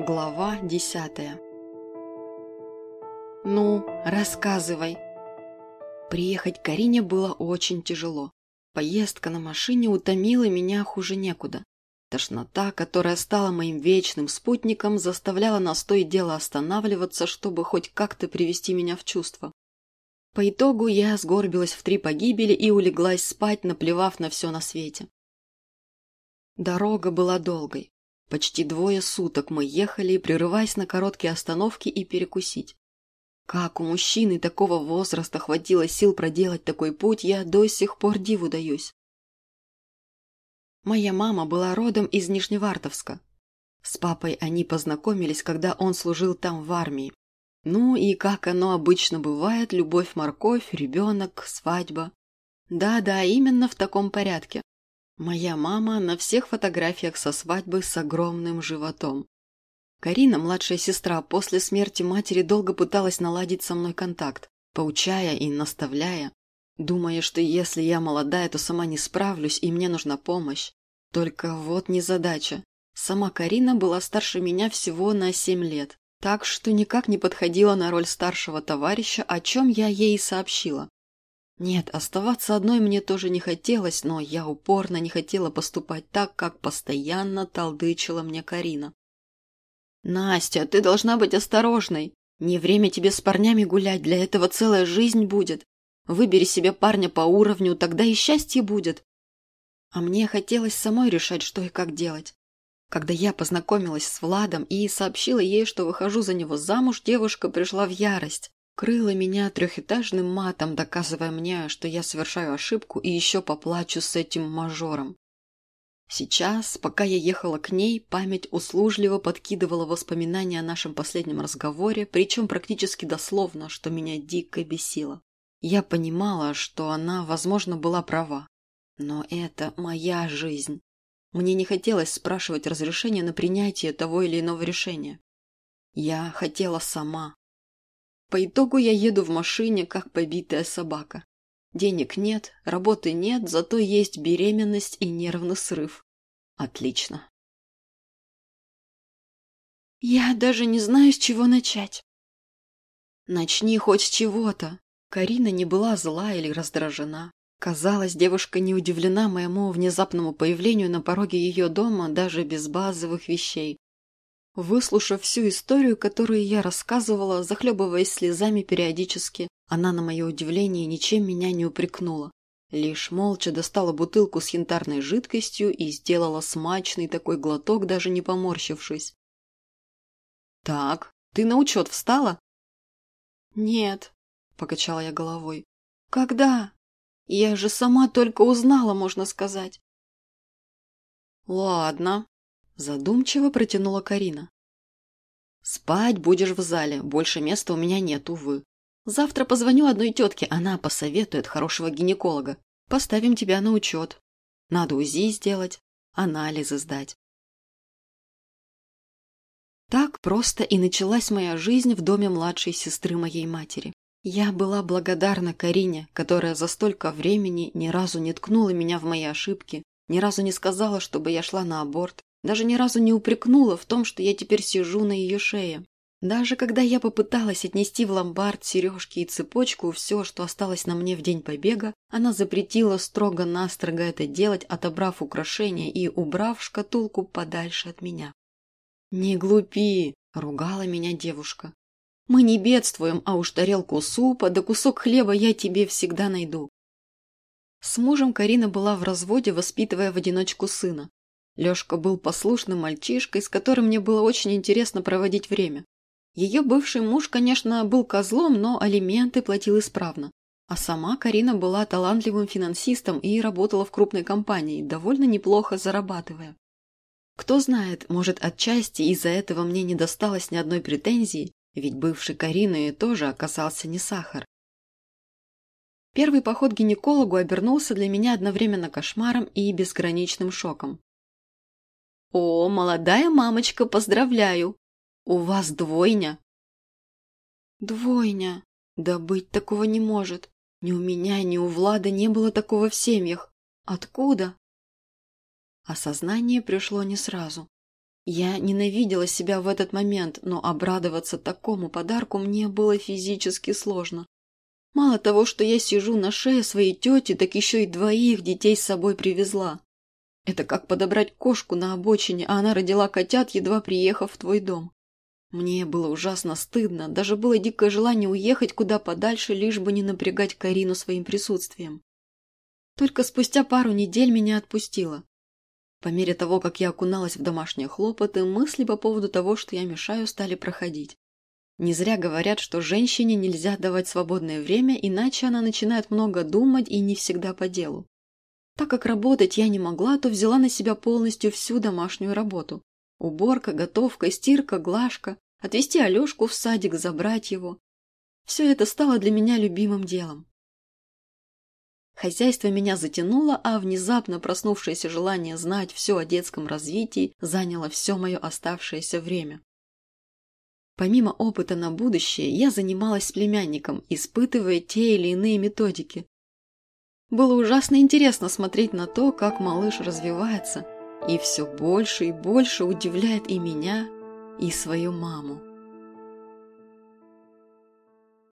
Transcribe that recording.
Глава десятая «Ну, рассказывай!» Приехать к Карине было очень тяжело. Поездка на машине утомила меня хуже некуда. Тошнота, которая стала моим вечным спутником, заставляла нас то и дело останавливаться, чтобы хоть как-то привести меня в чувство. По итогу я сгорбилась в три погибели и улеглась спать, наплевав на все на свете. Дорога была долгой. Почти двое суток мы ехали, прерываясь на короткие остановки и перекусить. Как у мужчины такого возраста хватило сил проделать такой путь, я до сих пор диву даюсь. Моя мама была родом из Нижневартовска. С папой они познакомились, когда он служил там в армии. Ну и как оно обычно бывает, любовь-морковь, ребенок, свадьба. Да-да, именно в таком порядке. Моя мама на всех фотографиях со свадьбы с огромным животом. Карина, младшая сестра, после смерти матери долго пыталась наладить со мной контакт, поучая и наставляя, думая, что если я молодая, то сама не справлюсь и мне нужна помощь. Только вот незадача. Сама Карина была старше меня всего на семь лет, так что никак не подходила на роль старшего товарища, о чем я ей сообщила. Нет, оставаться одной мне тоже не хотелось, но я упорно не хотела поступать так, как постоянно толдычила мне Карина. «Настя, ты должна быть осторожной. Не время тебе с парнями гулять, для этого целая жизнь будет. Выбери себе парня по уровню, тогда и счастье будет». А мне хотелось самой решать, что и как делать. Когда я познакомилась с Владом и сообщила ей, что выхожу за него замуж, девушка пришла в ярость. Крыла меня трехэтажным матом, доказывая мне, что я совершаю ошибку и еще поплачу с этим мажором. Сейчас, пока я ехала к ней, память услужливо подкидывала воспоминания о нашем последнем разговоре, причем практически дословно, что меня дико бесило. Я понимала, что она, возможно, была права. Но это моя жизнь. Мне не хотелось спрашивать разрешения на принятие того или иного решения. Я хотела сама, по итогу я еду в машине, как побитая собака. Денег нет, работы нет, зато есть беременность и нервный срыв. Отлично. Я даже не знаю, с чего начать. Начни хоть с чего-то. Карина не была зла или раздражена. Казалось, девушка не удивлена моему внезапному появлению на пороге ее дома даже без базовых вещей. Выслушав всю историю, которую я рассказывала, захлебываясь слезами периодически, она, на мое удивление, ничем меня не упрекнула. Лишь молча достала бутылку с янтарной жидкостью и сделала смачный такой глоток, даже не поморщившись. «Так, ты на учет встала?» «Нет», — покачала я головой. «Когда? Я же сама только узнала, можно сказать». «Ладно», Задумчиво протянула Карина. «Спать будешь в зале, больше места у меня нет, увы. Завтра позвоню одной тетке, она посоветует хорошего гинеколога. Поставим тебя на учет. Надо УЗИ сделать, анализы сдать». Так просто и началась моя жизнь в доме младшей сестры моей матери. Я была благодарна Карине, которая за столько времени ни разу не ткнула меня в мои ошибки, ни разу не сказала, чтобы я шла на аборт, даже ни разу не упрекнула в том, что я теперь сижу на ее шее. Даже когда я попыталась отнести в ломбард сережки и цепочку, все, что осталось на мне в день побега, она запретила строго-настрого это делать, отобрав украшения и убрав шкатулку подальше от меня. «Не глупи!» – ругала меня девушка. «Мы не бедствуем, а уж тарелку супа да кусок хлеба я тебе всегда найду». С мужем Карина была в разводе, воспитывая в одиночку сына. Лёшка был послушным мальчишкой, с которым мне было очень интересно проводить время. Ее бывший муж, конечно, был козлом, но алименты платил исправно. А сама Карина была талантливым финансистом и работала в крупной компании, довольно неплохо зарабатывая. Кто знает, может, отчасти из-за этого мне не досталось ни одной претензии, ведь бывший Карины тоже оказался не сахар. Первый поход к гинекологу обернулся для меня одновременно кошмаром и безграничным шоком. «О, молодая мамочка, поздравляю! У вас двойня!» «Двойня? Да быть такого не может! Ни у меня, ни у Влада не было такого в семьях! Откуда?» Осознание пришло не сразу. Я ненавидела себя в этот момент, но обрадоваться такому подарку мне было физически сложно. Мало того, что я сижу на шее своей тети, так еще и двоих детей с собой привезла. Это как подобрать кошку на обочине, а она родила котят, едва приехав в твой дом. Мне было ужасно стыдно, даже было дикое желание уехать куда подальше, лишь бы не напрягать Карину своим присутствием. Только спустя пару недель меня отпустило. По мере того, как я окуналась в домашние хлопоты, мысли по поводу того, что я мешаю, стали проходить. Не зря говорят, что женщине нельзя давать свободное время, иначе она начинает много думать и не всегда по делу. Так как работать я не могла, то взяла на себя полностью всю домашнюю работу. Уборка, готовка, стирка, глажка, отвезти Алешку в садик, забрать его. Все это стало для меня любимым делом. Хозяйство меня затянуло, а внезапно проснувшееся желание знать все о детском развитии заняло все мое оставшееся время. Помимо опыта на будущее, я занималась с племянником, испытывая те или иные методики. Было ужасно интересно смотреть на то, как малыш развивается, и все больше и больше удивляет и меня, и свою маму.